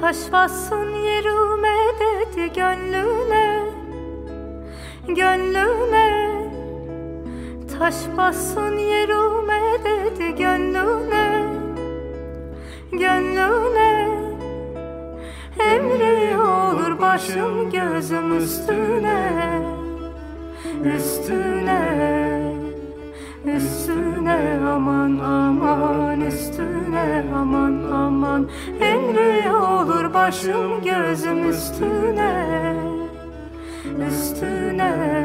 Taş bassın yerime dedi gönlüne Gönlüne Taş bassın yerime dedi gönlüne Gönlüne Emri olur başım gözüm üstüne Üstüne Üstüne aman aman üstüne aman aman. Emri olur başım gözüm üstüne. Üstüne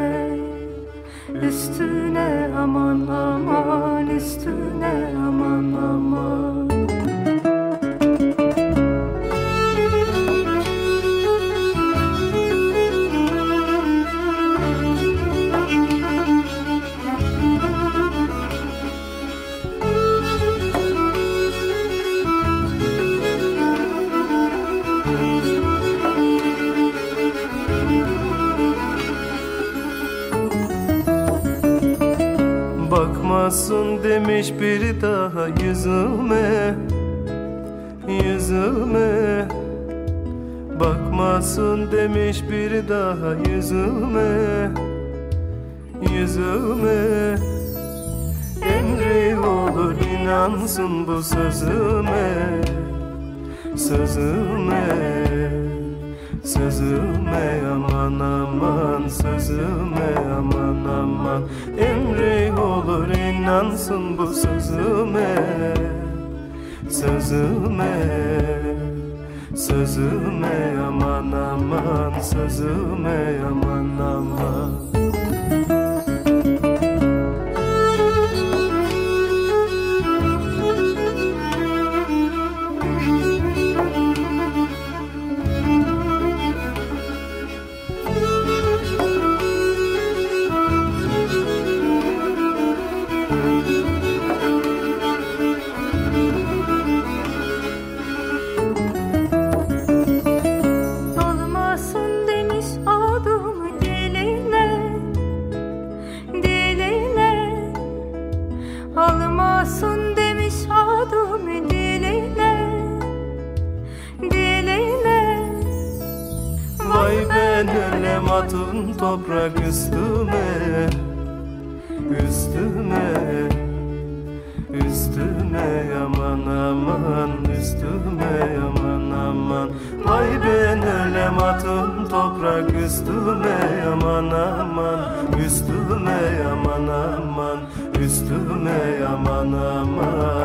Üstüne aman aman üstüne aman aman Bakmasın demiş biri daha yüzüme Yüzüme. Bakmasın demiş biri daha yüzüme Yüzüme. Emri olur inansın bu sözüme Sözüme Sözüme aman aman Sözüme aman aman. Emri olur inansın bu sözüme. Sözüme Sözüme aman aman Sözüme aman aman Olmasın demiş adımı diline Diline. Vay ben ölem atın toprak üstüme. Üstüme. Üstüme aman aman Üstüme aman aman. Vay ben ölem atın toprak üstüme aman aman Üstüme aman aman Üstüme aman aman